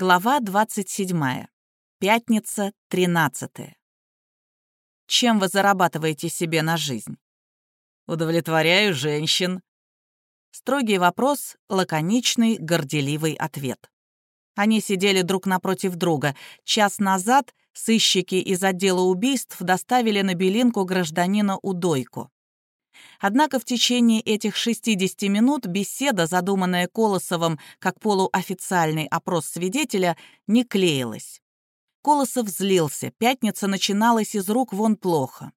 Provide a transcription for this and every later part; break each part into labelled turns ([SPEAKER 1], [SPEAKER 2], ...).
[SPEAKER 1] Глава 27. Пятница, 13. Чем вы зарабатываете себе на жизнь?
[SPEAKER 2] Удовлетворяю женщин.
[SPEAKER 1] Строгий вопрос, лаконичный, горделивый ответ. Они сидели друг напротив друга. Час назад сыщики из отдела убийств доставили на Белинку гражданина Удойку. Однако в течение этих 60 минут беседа, задуманная Колосовым как полуофициальный опрос свидетеля, не клеилась. Колосов злился, пятница начиналась из рук вон плохо.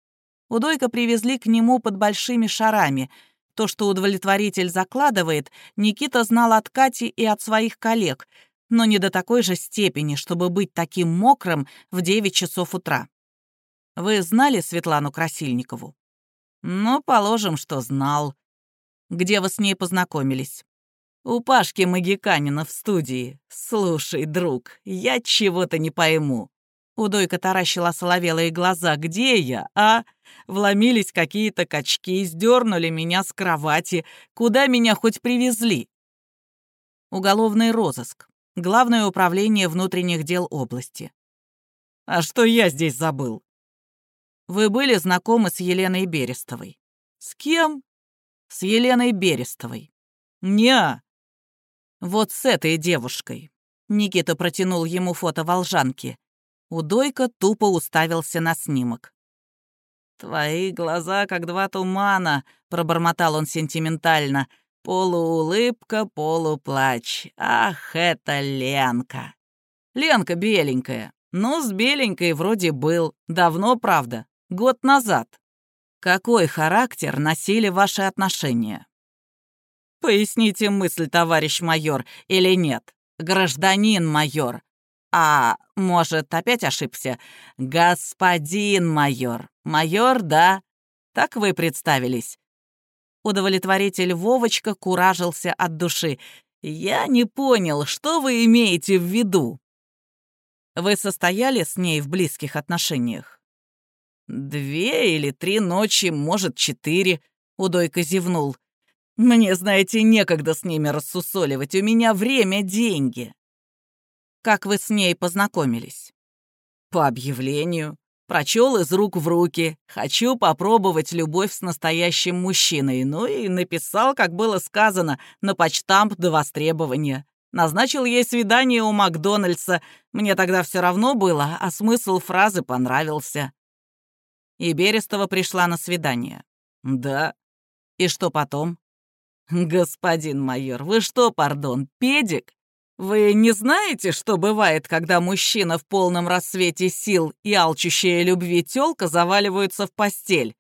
[SPEAKER 1] Удойка привезли к нему под большими шарами. То, что удовлетворитель закладывает, Никита знал от Кати и от своих коллег, но не до такой же степени, чтобы быть таким мокрым в 9 часов утра. Вы знали Светлану Красильникову?
[SPEAKER 2] Ну, положим, что знал.
[SPEAKER 1] Где вы с ней познакомились?
[SPEAKER 2] У Пашки Магиканина в студии. Слушай, друг, я чего-то не пойму.
[SPEAKER 1] Удойка таращила соловелые глаза.
[SPEAKER 2] «Где я, а? Вломились какие-то качки, сдернули меня с кровати. Куда меня хоть привезли?»
[SPEAKER 1] Уголовный розыск. Главное управление внутренних дел области.
[SPEAKER 2] «А что я здесь забыл?»
[SPEAKER 1] Вы были знакомы с Еленой Берестовой.
[SPEAKER 2] С кем?
[SPEAKER 1] С Еленой Берестовой.
[SPEAKER 2] Не.
[SPEAKER 1] Вот с этой девушкой. Никита протянул ему фото волжанки. Удойка тупо уставился на снимок.
[SPEAKER 2] «Твои глаза, как два тумана», — пробормотал он сентиментально. «Полуулыбка, полуплач. Ах, это Ленка!» «Ленка беленькая. Ну, с беленькой вроде был. Давно, правда год назад. Какой характер носили ваши отношения? Поясните мысль, товарищ майор, или нет? Гражданин майор. А, может, опять ошибся? Господин майор. Майор, да? Так вы представились? Удовлетворитель Вовочка куражился от души. «Я не понял, что вы имеете в виду?» «Вы состояли с ней в близких отношениях?» «Две или три ночи, может, четыре», — Удойка зевнул. «Мне, знаете, некогда с ними рассусоливать, у меня время — деньги».
[SPEAKER 1] «Как вы с ней познакомились?»
[SPEAKER 2] «По объявлению. Прочел из рук в руки. Хочу попробовать любовь с настоящим мужчиной. Ну и написал, как было сказано, на почтамп до востребования. Назначил ей свидание у Макдональдса. Мне тогда все равно было, а смысл фразы понравился.
[SPEAKER 1] И Берестова пришла на свидание.
[SPEAKER 2] Да.
[SPEAKER 1] И что потом?
[SPEAKER 2] Господин майор, вы что, пардон, педик? Вы не знаете, что бывает, когда мужчина в полном рассвете сил и алчущая любви тёлка заваливаются в постель?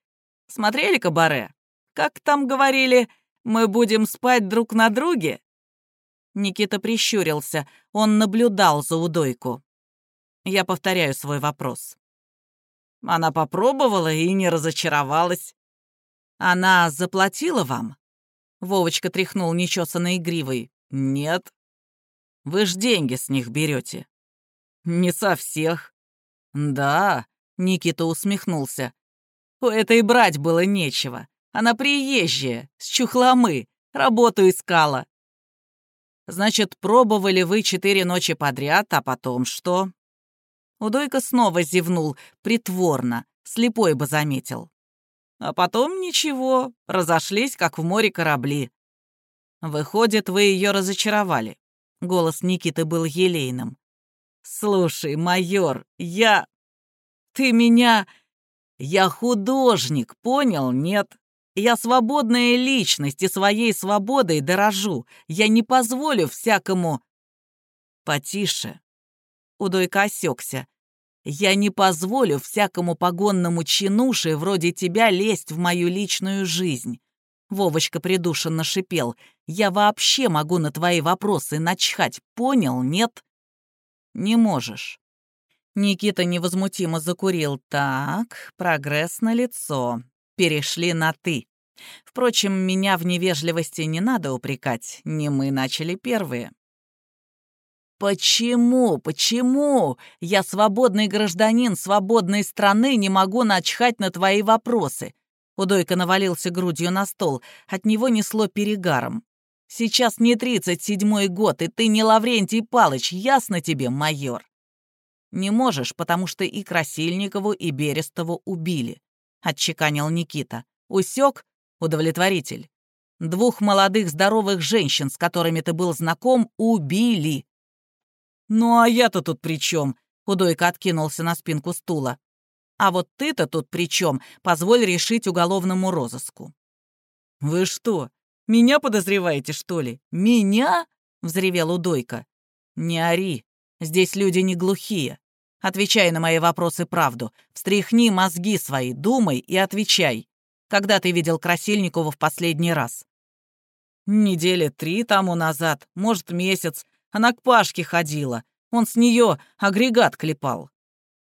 [SPEAKER 2] Смотрели кабаре? Как там говорили, мы будем спать друг на друге?
[SPEAKER 1] Никита прищурился, он наблюдал за удойку. Я повторяю свой вопрос.
[SPEAKER 2] Она попробовала и не разочаровалась.
[SPEAKER 1] Она заплатила вам? Вовочка тряхнул нечесанной гривой.
[SPEAKER 2] Нет.
[SPEAKER 1] Вы ж деньги с них берете.
[SPEAKER 2] Не со всех.
[SPEAKER 1] Да, Никита усмехнулся.
[SPEAKER 2] У этой брать было нечего. Она приезжая, с чухломы, работу искала.
[SPEAKER 1] Значит, пробовали вы четыре ночи подряд, а потом что? Удойка снова зевнул, притворно, слепой бы заметил.
[SPEAKER 2] А потом ничего, разошлись, как в море корабли.
[SPEAKER 1] Выходит, вы ее разочаровали. Голос Никиты был елейным.
[SPEAKER 2] «Слушай, майор, я... Ты меня... Я художник, понял, нет? Я свободная личность и своей свободой дорожу. Я не позволю всякому...»
[SPEAKER 1] «Потише». Удойка осекся. Я не позволю всякому погонному чинуше вроде тебя лезть в мою личную жизнь. Вовочка придушенно шипел. Я вообще могу на твои вопросы начхать, понял, нет? Не можешь. Никита невозмутимо закурил. Так, прогресс на лицо. Перешли на «ты». Впрочем, меня в невежливости не надо упрекать, не мы начали первые. Почему, почему я свободный гражданин свободной страны не могу начхать на твои вопросы? Удойка навалился грудью на стол, от него несло перегаром. Сейчас не тридцать седьмой год, и ты не Лаврентий Палыч, ясно тебе, майор? Не можешь, потому что и Красильникову, и Берестову убили, отчеканил Никита. Усек удовлетворитель. Двух молодых здоровых женщин, с которыми ты был знаком, убили. Ну а я-то тут при чем? Худойка откинулся на спинку стула. А вот ты-то тут при чем? Позволь решить уголовному розыску. Вы что, меня подозреваете, что ли? Меня? взревел Удойка. Не ори. Здесь люди не глухие. Отвечай на мои вопросы правду. Встряхни мозги свои, думай и отвечай. Когда ты видел Красильникову в последний раз? Недели три тому назад, может, месяц. Она к Пашке ходила. Он с нее агрегат клепал.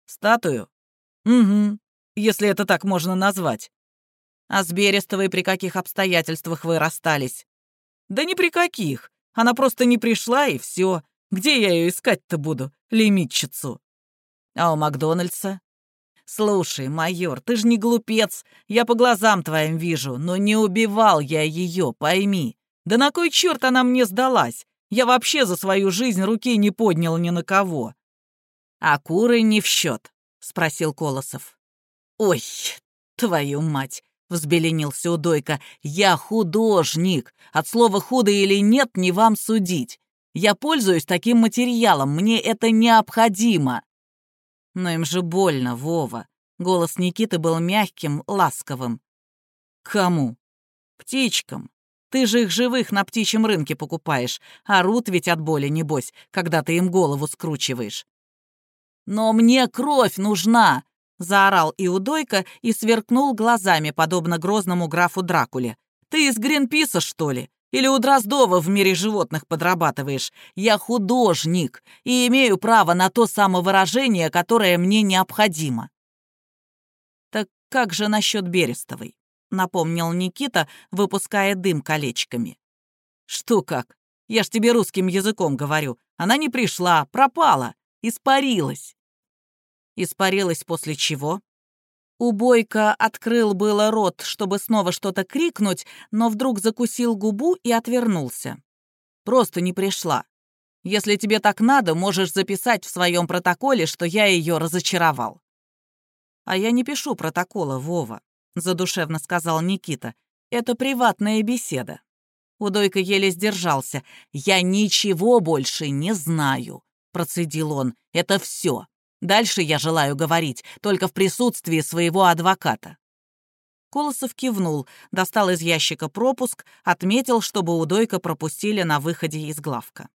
[SPEAKER 1] Статую? Угу, если это так можно назвать. А с Берестовой при каких обстоятельствах вы расстались? Да ни при каких. Она просто не пришла, и все. Где я ее искать-то буду, лимитчицу? А у Макдональдса? Слушай, майор, ты же не глупец. Я по глазам твоим вижу, но не убивал я ее, пойми. Да на кой черт она мне сдалась? Я вообще за свою жизнь руки не поднял ни на кого. А куры не в счет, спросил Колосов. Ой, твою мать, взбеленился Удойка. Я художник. От слова худо или нет не вам судить. Я пользуюсь таким материалом, мне это необходимо. Но им же больно, Вова. Голос Никиты был мягким, ласковым. Кому? Птичкам. Ты же их живых на птичьем рынке покупаешь. Орут ведь от боли, небось, когда ты им голову скручиваешь. «Но мне кровь нужна!» — заорал Иудойка и сверкнул глазами, подобно грозному графу Дракуле. «Ты из Гринписа, что ли? Или у Дроздова в мире животных подрабатываешь? Я художник и имею право на то самовыражение, которое мне необходимо». «Так как же насчет Берестовой?» — напомнил Никита, выпуская дым колечками. «Что как? Я ж тебе русским языком говорю. Она не пришла, пропала, испарилась». «Испарилась после чего?» Убойка открыл было рот, чтобы снова что-то крикнуть, но вдруг закусил губу и отвернулся. «Просто не пришла. Если тебе так надо, можешь записать в своем протоколе, что я ее разочаровал». «А я не пишу протокола, Вова задушевно сказал Никита. «Это приватная беседа». Удойка еле сдержался. «Я ничего больше не знаю», — процедил он. «Это все. Дальше я желаю говорить, только в присутствии своего адвоката». Колосов кивнул, достал из ящика пропуск, отметил, чтобы Удойка пропустили на выходе из главка.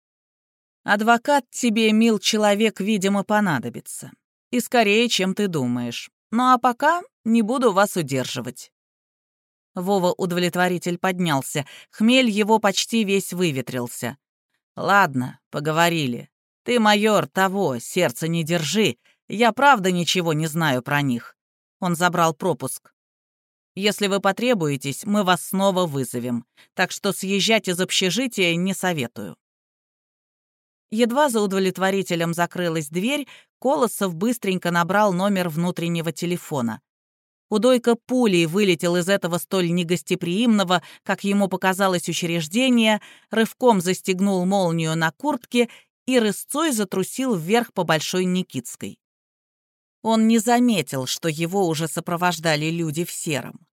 [SPEAKER 1] «Адвокат тебе, мил человек, видимо, понадобится. И скорее, чем ты думаешь. Ну а пока не буду вас удерживать». Вова удовлетворитель поднялся. Хмель его почти весь выветрился. «Ладно, поговорили. Ты, майор, того, сердце не держи. Я правда ничего не знаю про них». Он забрал пропуск. «Если вы потребуетесь, мы вас снова вызовем. Так что съезжать из общежития не советую». Едва за удовлетворителем закрылась дверь, Колосов быстренько набрал номер внутреннего телефона. Удойка пулей вылетел из этого столь негостеприимного, как ему показалось, учреждения, рывком застегнул молнию на куртке и рысцой затрусил вверх по Большой Никитской. Он не заметил, что его уже сопровождали люди в сером.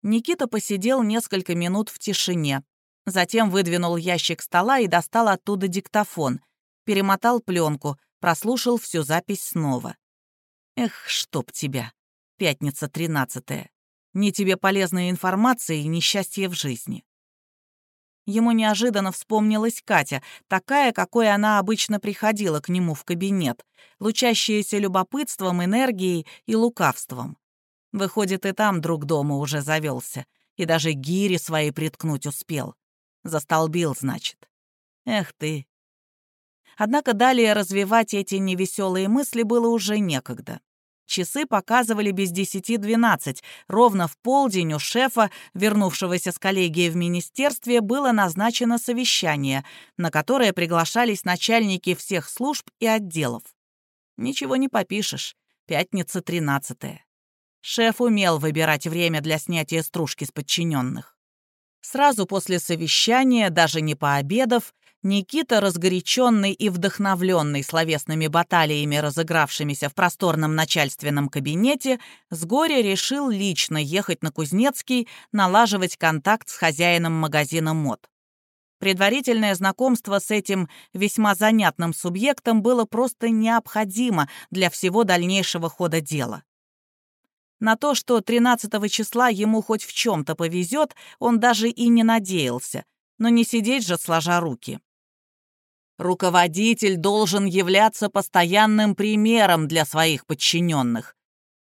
[SPEAKER 1] Никита посидел несколько минут в тишине, Затем выдвинул ящик стола и достал оттуда диктофон. Перемотал пленку, прослушал всю запись снова. «Эх, чтоб тебя! Пятница тринадцатая. Ни тебе полезной информации, ни счастья в жизни». Ему неожиданно вспомнилась Катя, такая, какой она обычно приходила к нему в кабинет, лучащаяся любопытством, энергией и лукавством. Выходит, и там друг дома уже завелся, и даже гири свои приткнуть успел. Застолбил, значит. Эх ты. Однако далее развивать эти невеселые мысли было уже некогда. Часы показывали без десяти двенадцать. Ровно в полдень у шефа, вернувшегося с коллегии в министерстве, было назначено совещание, на которое приглашались начальники всех служб и отделов. Ничего не попишешь. Пятница тринадцатая. Шеф умел выбирать время для снятия стружки с подчиненных. Сразу после совещания, даже не пообедав, Никита, разгоряченный и вдохновленный словесными баталиями, разыгравшимися в просторном начальственном кабинете, с горя решил лично ехать на Кузнецкий, налаживать контакт с хозяином магазина мод. Предварительное знакомство с этим весьма занятным субъектом было просто необходимо для всего дальнейшего хода дела. На то, что 13 числа ему хоть в чем-то повезет, он даже и не надеялся, но не сидеть же сложа руки. Руководитель должен являться постоянным примером для своих подчиненных,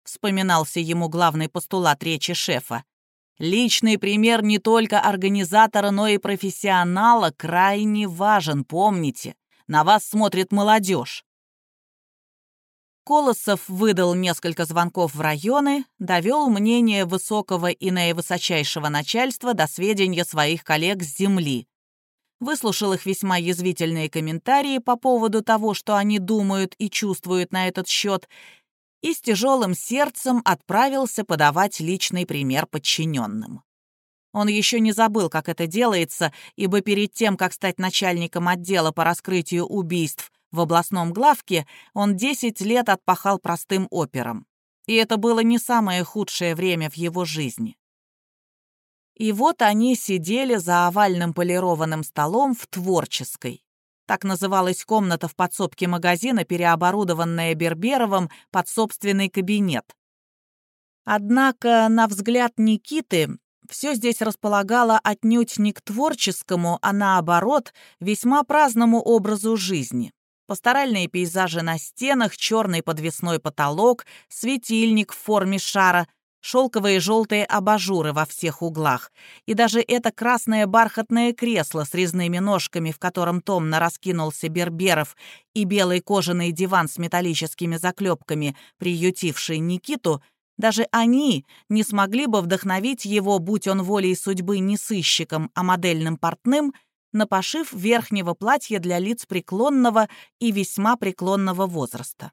[SPEAKER 1] вспоминался ему главный постулат речи шефа. Личный пример не только организатора, но и профессионала крайне важен, помните. На вас смотрит молодежь. Колосов выдал несколько звонков в районы, довел мнение высокого и наивысочайшего начальства до сведения своих коллег с земли, выслушал их весьма язвительные комментарии по поводу того, что они думают и чувствуют на этот счет, и с тяжелым сердцем отправился подавать личный пример подчиненным. Он еще не забыл, как это делается, ибо перед тем, как стать начальником отдела по раскрытию убийств в областном главке, он 10 лет отпахал простым опером. И это было не самое худшее время в его жизни. И вот они сидели за овальным полированным столом в творческой. Так называлась комната в подсобке магазина, переоборудованная Берберовым под собственный кабинет. Однако, на взгляд Никиты, все здесь располагало отнюдь не к творческому, а наоборот, весьма праздному образу жизни. Пасторальные пейзажи на стенах, черный подвесной потолок, светильник в форме шара — шелковые желтые абажуры во всех углах, и даже это красное бархатное кресло с резными ножками, в котором томно раскинулся Берберов, и белый кожаный диван с металлическими заклепками, приютивший Никиту, даже они не смогли бы вдохновить его, будь он волей судьбы не сыщиком, а модельным портным, на пошив верхнего платья для лиц преклонного и весьма преклонного возраста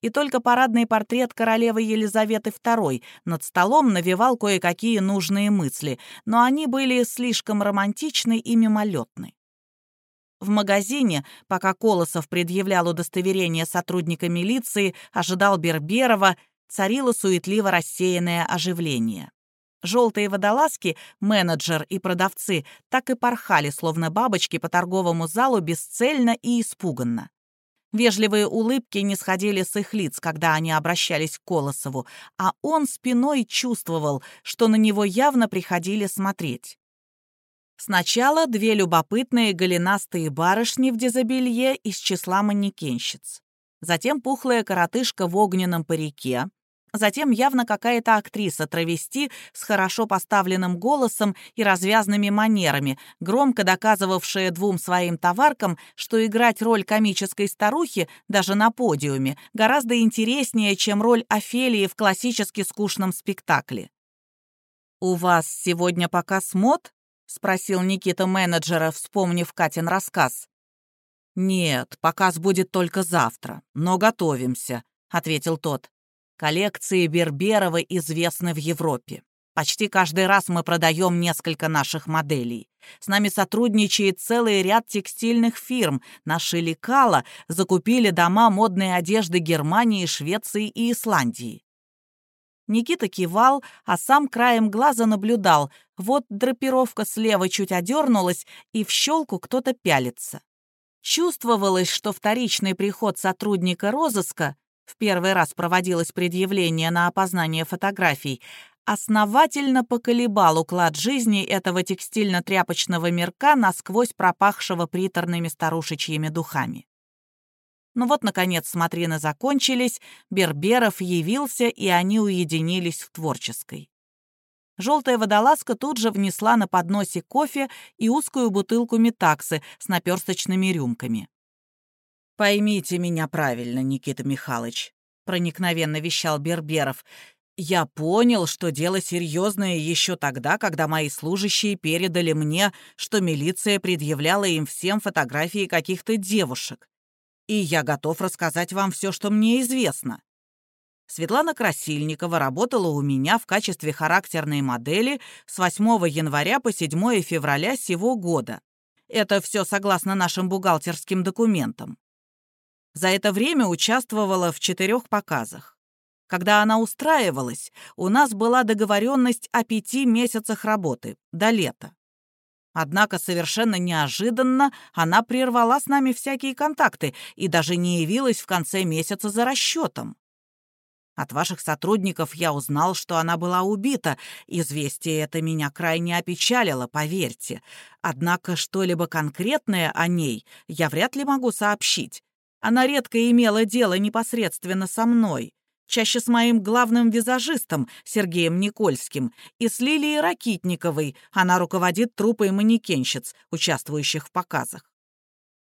[SPEAKER 1] и только парадный портрет королевы Елизаветы II над столом навевал кое-какие нужные мысли, но они были слишком романтичны и мимолетны. В магазине, пока Колосов предъявлял удостоверение сотрудника милиции, ожидал Берберова, царило суетливо рассеянное оживление. Желтые водолазки, менеджер и продавцы так и порхали, словно бабочки по торговому залу бесцельно и испуганно. Вежливые улыбки не сходили с их лиц, когда они обращались к Колосову, а он спиной чувствовал, что на него явно приходили смотреть. Сначала две любопытные голенастые барышни в дезобелье из числа манекенщиц. Затем пухлая коротышка в огненном парике, Затем явно какая-то актриса травести с хорошо поставленным голосом и развязными манерами, громко доказывавшая двум своим товаркам, что играть роль комической старухи даже на подиуме гораздо интереснее, чем роль Офелии в классически скучном спектакле. «У вас сегодня показ мод?» — спросил Никита менеджера, вспомнив Катин рассказ. «Нет, показ будет только завтра, но готовимся», — ответил тот. Коллекции Берберова известны в Европе. Почти каждый раз мы продаем несколько наших моделей. С нами сотрудничает целый ряд текстильных фирм. Наши лекала закупили дома модной одежды Германии, Швеции и Исландии. Никита кивал, а сам краем глаза наблюдал. Вот драпировка слева чуть одернулась, и в щелку кто-то пялится. Чувствовалось, что вторичный приход сотрудника розыска в первый раз проводилось предъявление на опознание фотографий, основательно поколебал уклад жизни этого текстильно-тряпочного мирка, насквозь пропахшего приторными старушечьими духами. Ну вот, наконец, смотрины закончились, Берберов явился, и они уединились в творческой. Желтая водолазка тут же внесла на подносе кофе и узкую бутылку метаксы с наперсточными рюмками. «Поймите меня правильно, Никита Михайлович», — проникновенно вещал Берберов. «Я понял, что дело серьезное еще тогда, когда мои служащие передали мне, что милиция предъявляла им всем фотографии каких-то девушек. И я готов рассказать вам все, что мне известно. Светлана Красильникова работала у меня в качестве характерной модели с 8 января по 7 февраля сего года. Это все согласно нашим бухгалтерским документам. За это время участвовала в четырех показах. Когда она устраивалась, у нас была договоренность о пяти месяцах работы, до лета. Однако совершенно неожиданно она прервала с нами всякие контакты и даже не явилась в конце месяца за расчетом. От ваших сотрудников я узнал, что она была убита. Известие это меня крайне опечалило, поверьте. Однако что-либо конкретное о ней я вряд ли могу сообщить. Она редко имела дело непосредственно со мной. Чаще с моим главным визажистом Сергеем Никольским и с Лилией Ракитниковой. Она руководит труппой манекенщиц, участвующих в показах.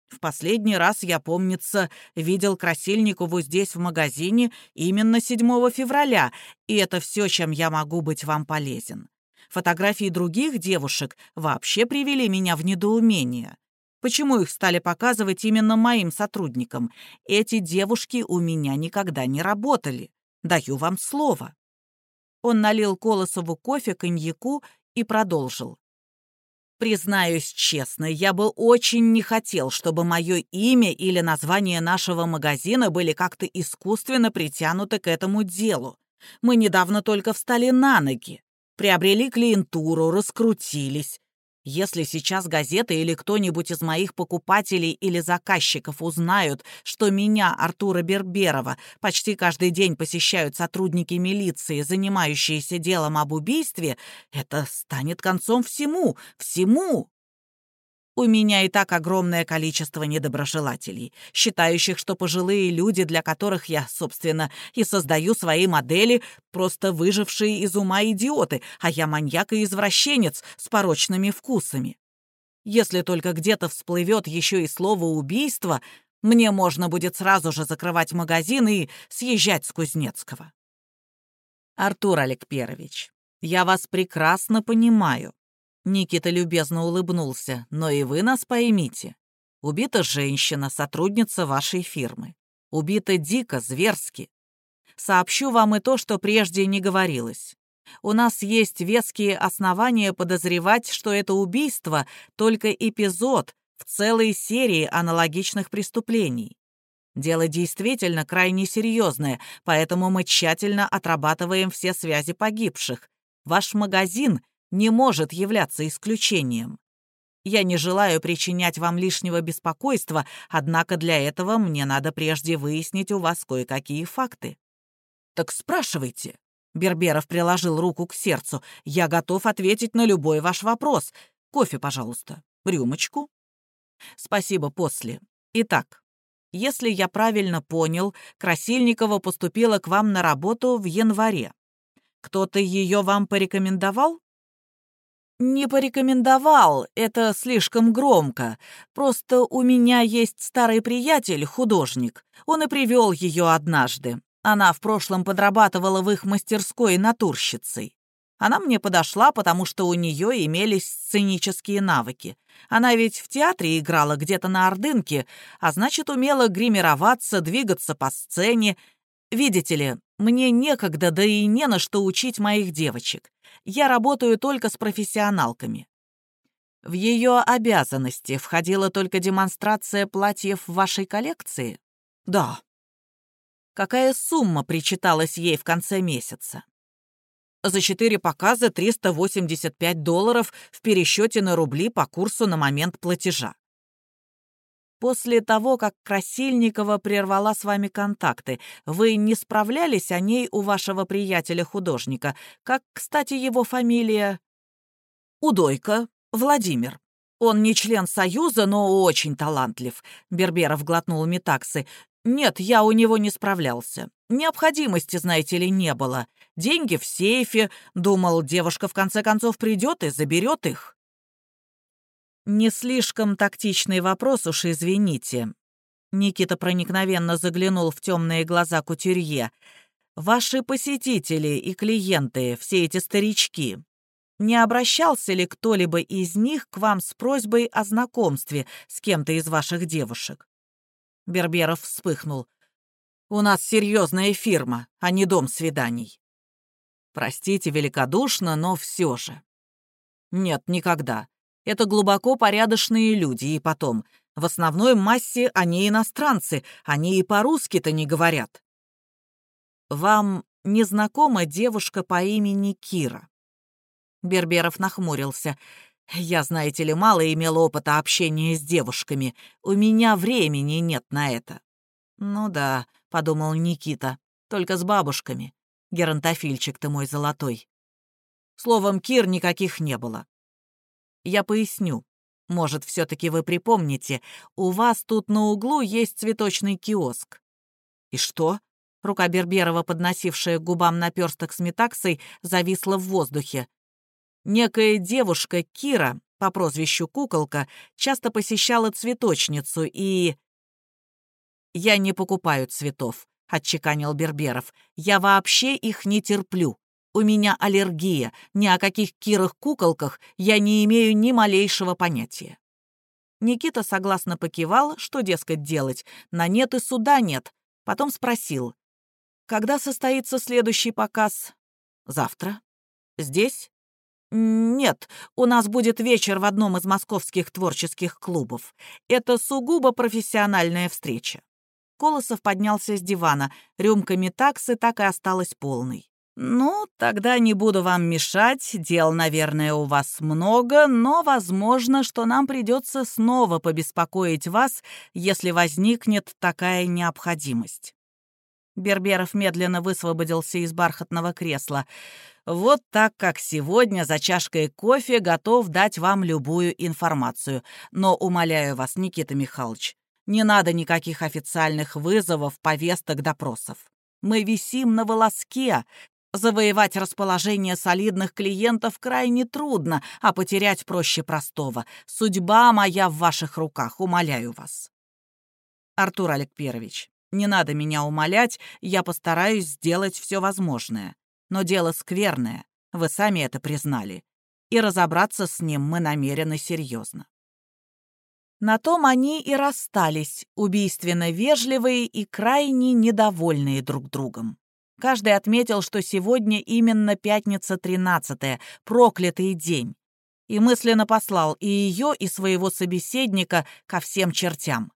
[SPEAKER 1] В последний раз, я, помнится, видел Красильникову здесь в магазине именно 7 февраля, и это все, чем я могу быть вам полезен. Фотографии других девушек вообще привели меня в недоумение. Почему их стали показывать именно моим сотрудникам? Эти девушки у меня никогда не работали. Даю вам слово. Он налил Колосову кофе, коньяку и продолжил. Признаюсь честно, я бы очень не хотел, чтобы мое имя или название нашего магазина были как-то искусственно притянуты к этому делу. Мы недавно только встали на ноги, приобрели клиентуру, раскрутились. Если сейчас газеты или кто-нибудь из моих покупателей или заказчиков узнают, что меня, Артура Берберова, почти каждый день посещают сотрудники милиции, занимающиеся делом об убийстве, это станет концом всему, всему. У меня и так огромное количество недоброжелателей, считающих, что пожилые люди, для которых я, собственно, и создаю свои модели, просто выжившие из ума идиоты, а я маньяк и извращенец с порочными вкусами. Если только где-то всплывет еще и слово «убийство», мне можно будет сразу же закрывать магазин и съезжать с Кузнецкого. Артур Олегперович, я вас прекрасно понимаю. Никита любезно улыбнулся. «Но и вы нас поймите. Убита женщина, сотрудница вашей фирмы. Убита дико, зверски. Сообщу вам и то, что прежде не говорилось. У нас есть веские основания подозревать, что это убийство — только эпизод в целой серии аналогичных преступлений. Дело действительно крайне серьезное, поэтому мы тщательно отрабатываем все связи погибших. Ваш магазин не может являться исключением. Я не желаю причинять вам лишнего беспокойства, однако для этого мне надо прежде выяснить у вас кое-какие факты». «Так спрашивайте». Берберов приложил руку к сердцу. «Я готов ответить на любой ваш вопрос. Кофе, пожалуйста. Рюмочку». «Спасибо, после. Итак, если я правильно понял, Красильникова поступила к вам на работу в январе. Кто-то ее вам порекомендовал?» «Не порекомендовал, это слишком громко. Просто у меня есть старый приятель, художник. Он и привел ее однажды. Она в прошлом подрабатывала в их мастерской натурщицей. Она мне подошла, потому что у нее имелись сценические навыки. Она ведь в театре играла где-то на Ордынке, а значит, умела гримироваться, двигаться по сцене. Видите ли, мне некогда, да и не на что учить моих девочек я работаю только с профессионалками. В ее обязанности входила только демонстрация платьев в вашей коллекции? Да. Какая сумма причиталась ей в конце месяца? За четыре показа 385 долларов в пересчете на рубли по курсу на момент платежа. После того, как Красильникова прервала с вами контакты, вы не справлялись о ней у вашего приятеля-художника? Как, кстати, его фамилия? Удойко, Владимир. Он не член Союза, но очень талантлив. Берберов глотнул метаксы. Нет, я у него не справлялся. Необходимости, знаете ли, не было. Деньги в сейфе. Думал, девушка в конце концов придет и заберет их. «Не слишком тактичный вопрос уж, извините». Никита проникновенно заглянул в темные глаза кутюрье. «Ваши посетители и клиенты, все эти старички, не обращался ли кто-либо из них к вам с просьбой о знакомстве с кем-то из ваших девушек?» Берберов вспыхнул.
[SPEAKER 2] У нас серьезная фирма, а не дом свиданий. Простите великодушно, но все же. Нет, никогда. Это глубоко порядочные люди, и потом, в основной массе они иностранцы, они и по-русски-то не говорят. Вам незнакома девушка по имени Кира?» Берберов нахмурился. «Я, знаете ли, мало имел опыта общения с девушками. У меня времени нет на это». «Ну да», — подумал Никита, — «только с бабушками. Геронтофильчик ты мой золотой». Словом, Кир никаких не было. Я поясню. Может, все таки вы припомните, у вас тут на углу есть цветочный киоск. И что? Рука Берберова, подносившая к губам наперсток с метаксой, зависла в воздухе. Некая девушка Кира по прозвищу Куколка часто посещала цветочницу и... «Я не покупаю цветов», — отчеканил Берберов. «Я вообще их не терплю. У меня аллергия. Ни о каких Кирах-куколках я не имею ни малейшего понятия». Никита согласно покивал, что, дескать, делать. На нет и суда нет. Потом спросил. Когда состоится следующий показ? Завтра. Здесь? Нет, у нас будет вечер в одном из московских творческих клубов. Это сугубо профессиональная встреча. Колосов поднялся с дивана. Рюмка метаксы так и осталась полной. «Ну, тогда не буду вам мешать. Дел, наверное, у вас много, но возможно, что нам придется снова побеспокоить вас, если возникнет такая необходимость». Берберов медленно высвободился из бархатного кресла. «Вот так, как сегодня, за чашкой кофе готов дать вам любую информацию. Но, умоляю вас, Никита Михайлович, не надо никаких официальных вызовов, повесток, допросов. Мы висим на волоске. Завоевать расположение солидных клиентов крайне трудно, а потерять проще простого. Судьба моя в ваших руках, умоляю вас». Артур Олег Первич, не надо меня умолять, я постараюсь сделать все возможное. Но дело скверное, вы сами это признали. И разобраться с ним мы намерены серьезно. На том они и расстались, убийственно вежливые и крайне недовольные друг другом. Каждый отметил, что сегодня именно пятница 13 проклятый день, и мысленно послал и ее, и своего собеседника ко всем чертям.